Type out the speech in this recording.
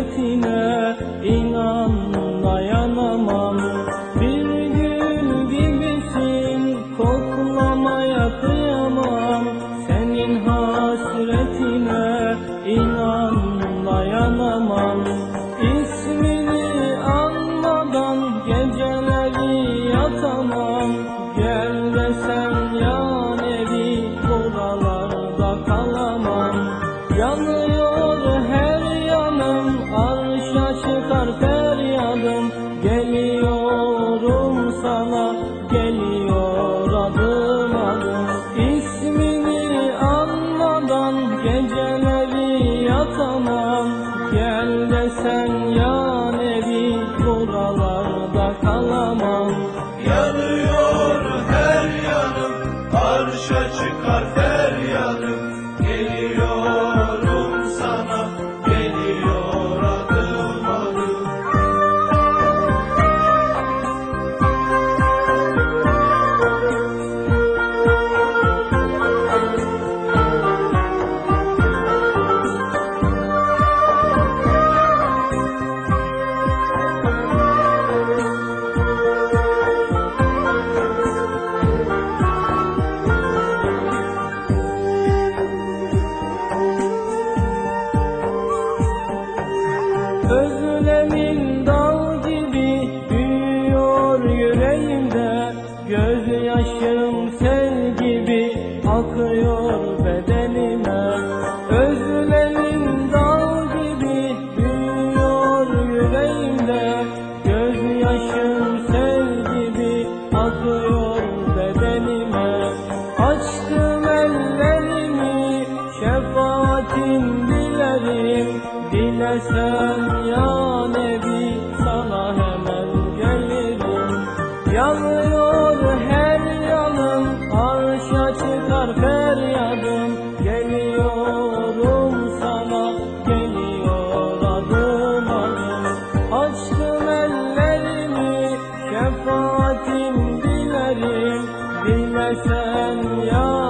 rahmetine inan. Geliyorum, geliyorum sana Geliyor adım adım. İsmini anmadan Geceleri yatamam. Gel desen ya nebi Buralarda kalamam. Yanıyor her yanım Karşı çıkar akıyor bedenime. Özlemin dağ gibi büyüyor yüreğimde. Gözyaşım sel gibi akıyor bedenime. Açtım ellerimi şefaatin dilerim. Dilesen ya Nebi sana hemen gelirim. Yanıyor dilerim Dilesen ya